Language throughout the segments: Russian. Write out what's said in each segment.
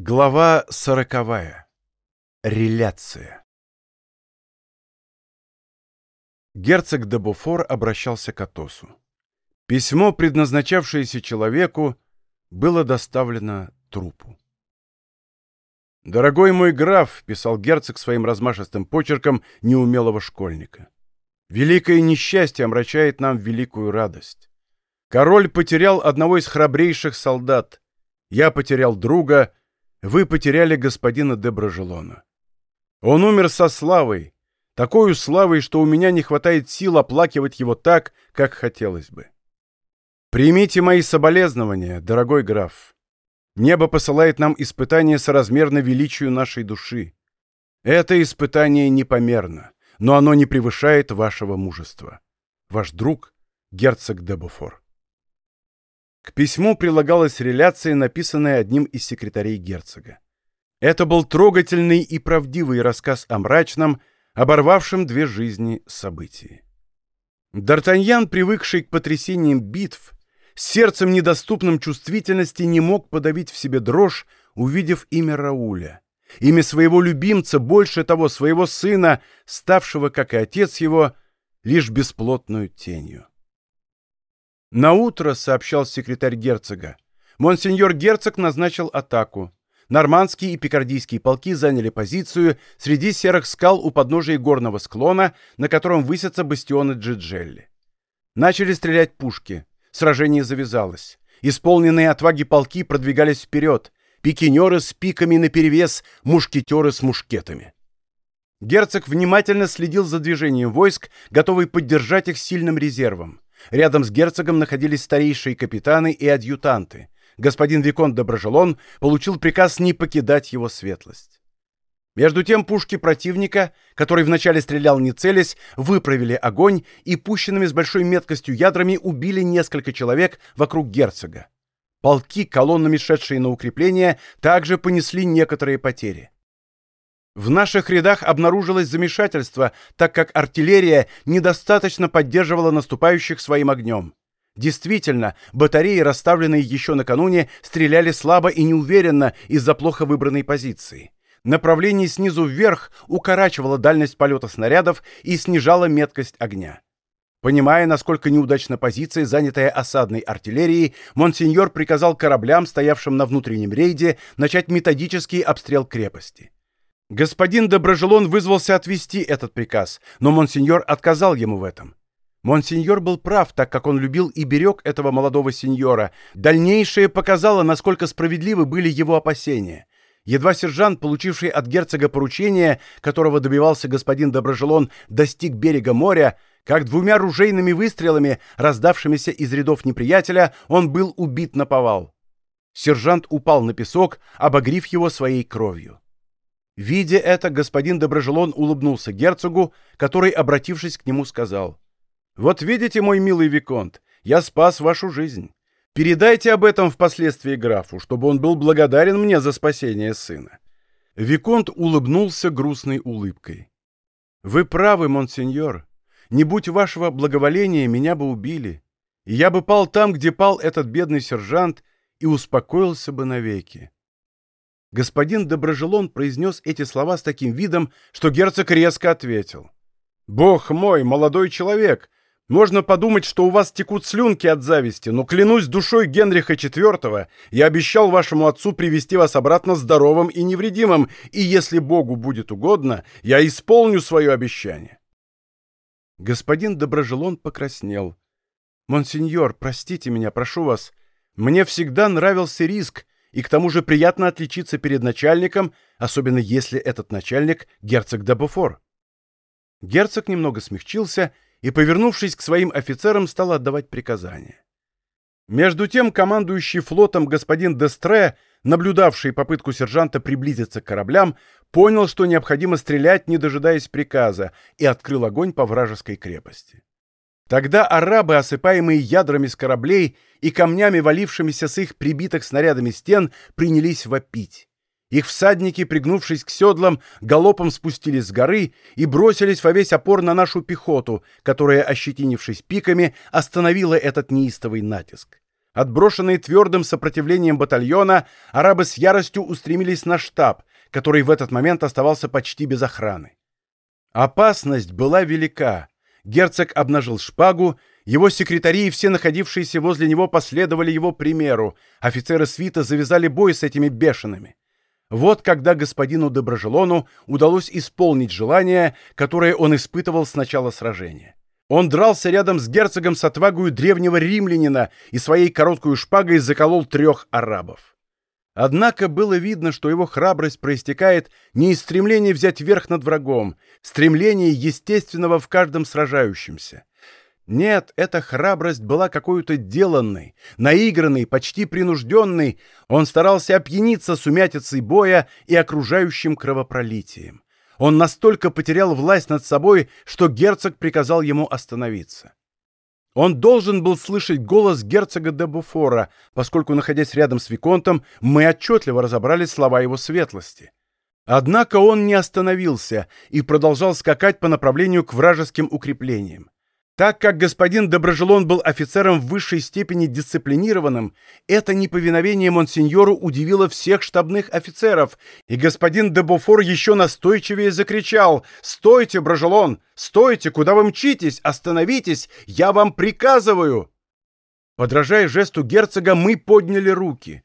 Глава сороковая. Реляция. Герцог де Буфор обращался к Атосу. Письмо, предназначавшееся человеку, было доставлено трупу. «Дорогой мой граф», — писал герцог своим размашистым почерком неумелого школьника, — «великое несчастье омрачает нам великую радость. Король потерял одного из храбрейших солдат, я потерял друга — вы потеряли господина де Брожелона. Он умер со славой, такой славой, что у меня не хватает сил оплакивать его так, как хотелось бы. Примите мои соболезнования, дорогой граф. Небо посылает нам испытание соразмерно величию нашей души. Это испытание непомерно, но оно не превышает вашего мужества. Ваш друг — герцог де Буфор. К письму прилагалась реляция, написанная одним из секретарей герцога. Это был трогательный и правдивый рассказ о мрачном, оборвавшем две жизни событии. Д'Артаньян, привыкший к потрясениям битв, сердцем недоступным чувствительности не мог подавить в себе дрожь, увидев имя Рауля, имя своего любимца, больше того, своего сына, ставшего, как и отец его, лишь бесплотную тенью. На утро, сообщал секретарь герцога, монсеньор герцог назначил атаку. Нормандские и пикардийские полки заняли позицию среди серых скал у подножия горного склона, на котором высятся бастионы Джиджелли. Начали стрелять пушки. Сражение завязалось. Исполненные отваги полки продвигались вперед. Пикинеры с пиками наперевес, мушкетеры с мушкетами. Герцог внимательно следил за движением войск, готовый поддержать их сильным резервом. Рядом с герцогом находились старейшие капитаны и адъютанты. Господин Викон Доброжелон получил приказ не покидать его светлость. Между тем пушки противника, который вначале стрелял не целясь, выправили огонь и пущенными с большой меткостью ядрами убили несколько человек вокруг герцога. Полки, колоннами шедшие на укрепление, также понесли некоторые потери. В наших рядах обнаружилось замешательство, так как артиллерия недостаточно поддерживала наступающих своим огнем. Действительно, батареи, расставленные еще накануне, стреляли слабо и неуверенно из-за плохо выбранной позиции. Направление снизу вверх укорачивало дальность полета снарядов и снижало меткость огня. Понимая, насколько неудачна позиция, занятая осадной артиллерией, монсеньор приказал кораблям, стоявшим на внутреннем рейде, начать методический обстрел крепости. Господин Доброжелон вызвался отвести этот приказ, но монсеньор отказал ему в этом. Монсеньор был прав, так как он любил и берег этого молодого сеньора. Дальнейшее показало, насколько справедливы были его опасения. Едва сержант, получивший от герцога поручение, которого добивался господин Доброжелон, достиг берега моря, как двумя ружейными выстрелами, раздавшимися из рядов неприятеля, он был убит на повал. Сержант упал на песок, обогрив его своей кровью. Видя это, господин Доброжелон улыбнулся герцогу, который, обратившись к нему, сказал, «Вот видите, мой милый Виконт, я спас вашу жизнь. Передайте об этом впоследствии графу, чтобы он был благодарен мне за спасение сына». Виконт улыбнулся грустной улыбкой. «Вы правы, монсеньор. Не будь вашего благоволения, меня бы убили. Я бы пал там, где пал этот бедный сержант, и успокоился бы навеки. Господин Доброжелон произнес эти слова с таким видом, что герцог резко ответил. «Бог мой, молодой человек, можно подумать, что у вас текут слюнки от зависти, но клянусь душой Генриха IV, я обещал вашему отцу привести вас обратно здоровым и невредимым, и если Богу будет угодно, я исполню свое обещание». Господин Доброжелон покраснел. «Монсеньор, простите меня, прошу вас. Мне всегда нравился риск, и к тому же приятно отличиться перед начальником, особенно если этот начальник — герцог Дабуфор. Герцог немного смягчился и, повернувшись к своим офицерам, стал отдавать приказания. Между тем командующий флотом господин Дестре, наблюдавший попытку сержанта приблизиться к кораблям, понял, что необходимо стрелять, не дожидаясь приказа, и открыл огонь по вражеской крепости. Тогда арабы, осыпаемые ядрами с кораблей и камнями, валившимися с их прибитых снарядами стен, принялись вопить. Их всадники, пригнувшись к седлам, галопом спустились с горы и бросились во весь опор на нашу пехоту, которая, ощетинившись пиками, остановила этот неистовый натиск. Отброшенные твердым сопротивлением батальона, арабы с яростью устремились на штаб, который в этот момент оставался почти без охраны. Опасность была велика. Герцог обнажил шпагу, его секретари и все находившиеся возле него последовали его примеру. Офицеры свита завязали бой с этими бешеными. Вот когда господину Доброжелону удалось исполнить желание, которое он испытывал с начала сражения. Он дрался рядом с герцогом с отвагою древнего римлянина и своей короткой шпагой заколол трех арабов. Однако было видно, что его храбрость проистекает не из стремления взять верх над врагом, стремления естественного в каждом сражающемся. Нет, эта храбрость была какой-то деланной, наигранной, почти принужденной. Он старался опьяниться сумятицей боя и окружающим кровопролитием. Он настолько потерял власть над собой, что герцог приказал ему остановиться. Он должен был слышать голос герцога де Буфора, поскольку, находясь рядом с Виконтом, мы отчетливо разобрали слова его светлости. Однако он не остановился и продолжал скакать по направлению к вражеским укреплениям. Так как господин Доброжелон был офицером в высшей степени дисциплинированным, это неповиновение монсеньору удивило всех штабных офицеров, и господин Дебофор еще настойчивее закричал «Стойте, Брожелон! Стойте! Куда вы мчитесь? Остановитесь! Я вам приказываю!» Подражая жесту герцога, мы подняли руки.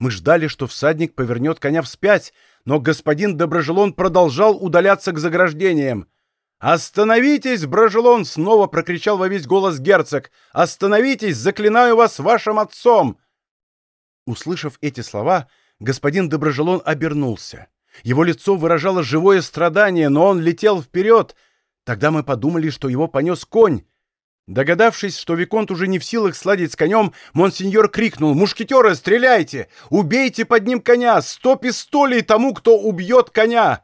Мы ждали, что всадник повернет коня вспять, но господин Доброжелон продолжал удаляться к заграждениям. «Остановитесь, Брожелон!» — снова прокричал во весь голос герцог. «Остановитесь! Заклинаю вас вашим отцом!» Услышав эти слова, господин Доброжелон обернулся. Его лицо выражало живое страдание, но он летел вперед. Тогда мы подумали, что его понес конь. Догадавшись, что Виконт уже не в силах сладить с конем, монсеньор крикнул «Мушкетеры, стреляйте! Убейте под ним коня! Сто пистолей тому, кто убьет коня!»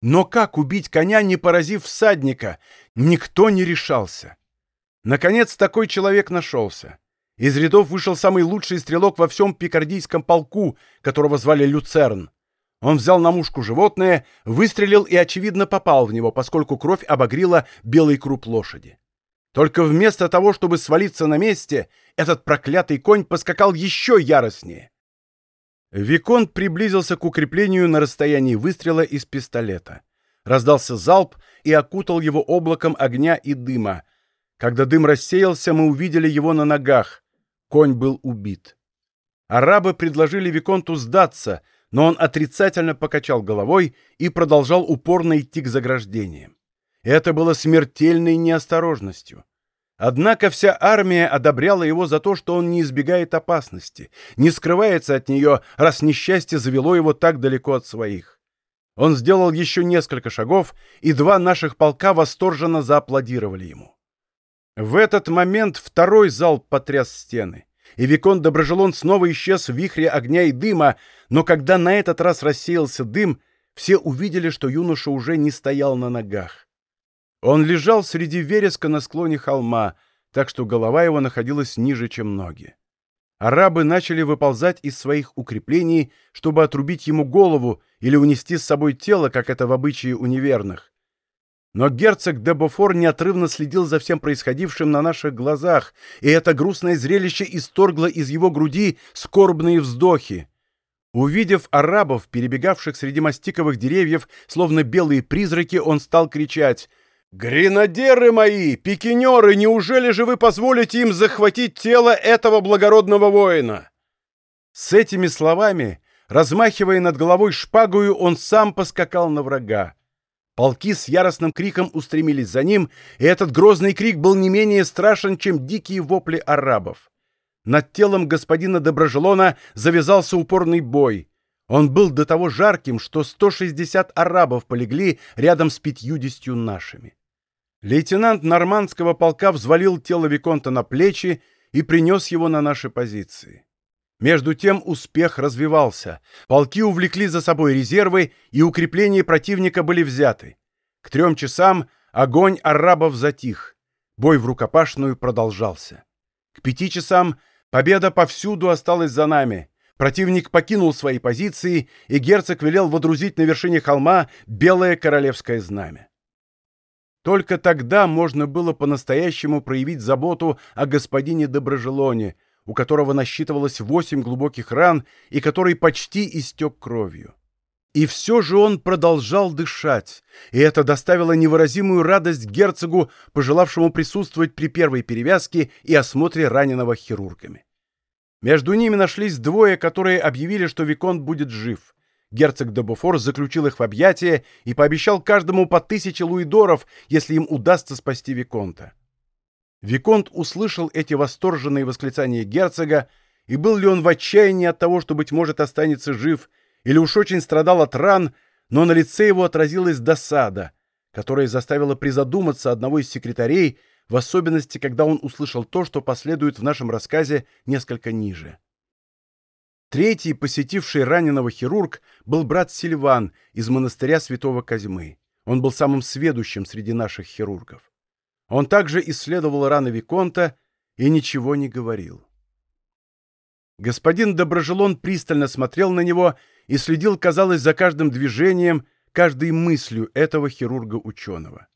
Но как убить коня, не поразив всадника? Никто не решался. Наконец, такой человек нашелся. Из рядов вышел самый лучший стрелок во всем пикардийском полку, которого звали Люцерн. Он взял на мушку животное, выстрелил и, очевидно, попал в него, поскольку кровь обогрила белый круп лошади. Только вместо того, чтобы свалиться на месте, этот проклятый конь поскакал еще яростнее. Виконт приблизился к укреплению на расстоянии выстрела из пистолета. Раздался залп и окутал его облаком огня и дыма. Когда дым рассеялся, мы увидели его на ногах. Конь был убит. Арабы предложили Виконту сдаться, но он отрицательно покачал головой и продолжал упорно идти к заграждениям. Это было смертельной неосторожностью. Однако вся армия одобряла его за то, что он не избегает опасности, не скрывается от нее, раз несчастье завело его так далеко от своих. Он сделал еще несколько шагов, и два наших полка восторженно зааплодировали ему. В этот момент второй залп потряс стены, и Викон Доброжелон снова исчез в вихре огня и дыма, но когда на этот раз рассеялся дым, все увидели, что юноша уже не стоял на ногах. Он лежал среди вереска на склоне холма, так что голова его находилась ниже, чем ноги. Арабы начали выползать из своих укреплений, чтобы отрубить ему голову или унести с собой тело, как это в обычае у неверных. Но герцог де Бофор неотрывно следил за всем происходившим на наших глазах, и это грустное зрелище исторгло из его груди скорбные вздохи. Увидев арабов, перебегавших среди мастиковых деревьев, словно белые призраки, он стал кричать «Гренадеры мои, пикинеры, неужели же вы позволите им захватить тело этого благородного воина?» С этими словами, размахивая над головой шпагою, он сам поскакал на врага. Полки с яростным криком устремились за ним, и этот грозный крик был не менее страшен, чем дикие вопли арабов. Над телом господина Доброжелона завязался упорный бой. Он был до того жарким, что 160 арабов полегли рядом с пятьюдесятью нашими. Лейтенант нормандского полка взвалил тело Виконта на плечи и принес его на наши позиции. Между тем успех развивался. Полки увлекли за собой резервы, и укрепления противника были взяты. К трем часам огонь арабов затих. Бой в рукопашную продолжался. К пяти часам победа повсюду осталась за нами. Противник покинул свои позиции, и герцог велел водрузить на вершине холма белое королевское знамя. Только тогда можно было по-настоящему проявить заботу о господине Доброжелоне, у которого насчитывалось восемь глубоких ран и который почти истек кровью. И все же он продолжал дышать, и это доставило невыразимую радость герцогу, пожелавшему присутствовать при первой перевязке и осмотре раненого хирургами. Между ними нашлись двое, которые объявили, что Виконт будет жив. Герцог де Буфор заключил их в объятия и пообещал каждому по тысяче луидоров, если им удастся спасти Виконта. Виконт услышал эти восторженные восклицания герцога, и был ли он в отчаянии от того, что, быть может, останется жив, или уж очень страдал от ран, но на лице его отразилась досада, которая заставила призадуматься одного из секретарей, в особенности, когда он услышал то, что последует в нашем рассказе несколько ниже. Третий, посетивший раненого хирург, был брат Сильван из монастыря святого Козьмы. Он был самым сведущим среди наших хирургов. Он также исследовал раны Виконта и ничего не говорил. Господин Доброжелон пристально смотрел на него и следил, казалось, за каждым движением, каждой мыслью этого хирурга-ученого.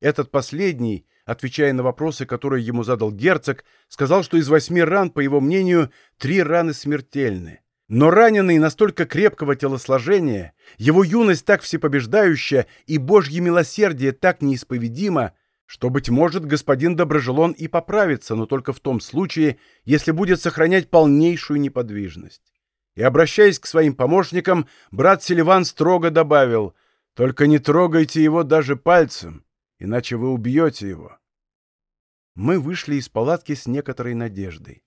Этот последний, отвечая на вопросы, которые ему задал герцог, сказал, что из восьми ран, по его мнению, три раны смертельны. Но раненый настолько крепкого телосложения, его юность так всепобеждающая и божье милосердие так неисповедимо, что, быть может, господин Доброжелон и поправится, но только в том случае, если будет сохранять полнейшую неподвижность. И, обращаясь к своим помощникам, брат Селиван строго добавил, «Только не трогайте его даже пальцем, иначе вы убьете его». Мы вышли из палатки с некоторой надеждой.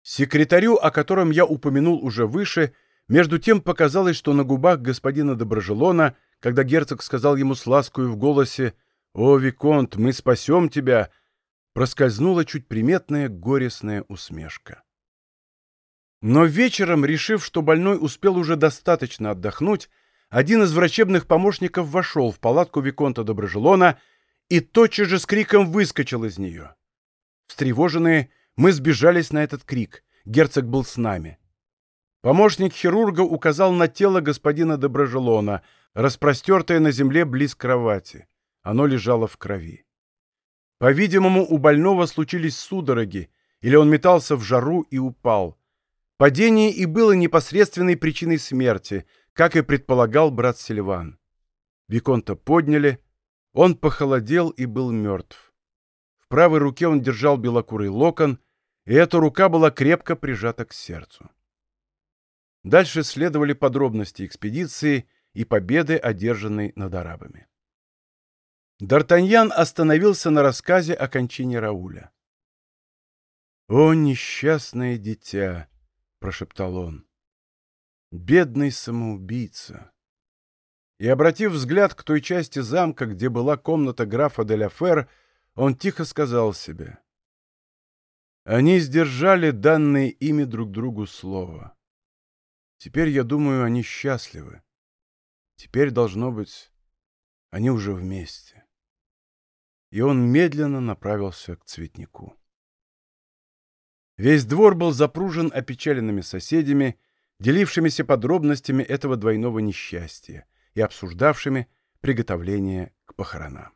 Секретарю, о котором я упомянул уже выше, между тем показалось, что на губах господина Доброжелона, когда герцог сказал ему с ласкою в голосе «О, Виконт, мы спасем тебя!» проскользнула чуть приметная горестная усмешка. Но вечером, решив, что больной успел уже достаточно отдохнуть, один из врачебных помощников вошел в палатку Виконта Доброжелона и тотчас же с криком выскочил из нее. Встревоженные, мы сбежались на этот крик. Герцог был с нами. Помощник хирурга указал на тело господина Доброжелона, распростертое на земле близ кровати. Оно лежало в крови. По-видимому, у больного случились судороги, или он метался в жару и упал. Падение и было непосредственной причиной смерти, как и предполагал брат Сильван. Виконта подняли, он похолодел и был мертв. В правой руке он держал белокурый локон, и эта рука была крепко прижата к сердцу. Дальше следовали подробности экспедиции и победы, одержанной над арабами. Д'Артаньян остановился на рассказе о кончине Рауля. «О, несчастное дитя!» — прошептал он. «Бедный самоубийца!» И, обратив взгляд к той части замка, где была комната графа де ля Фер, он тихо сказал себе. «Они сдержали данное ими друг другу слово. Теперь, я думаю, они счастливы. Теперь, должно быть, они уже вместе» и он медленно направился к цветнику. Весь двор был запружен опечаленными соседями, делившимися подробностями этого двойного несчастья и обсуждавшими приготовление к похоронам.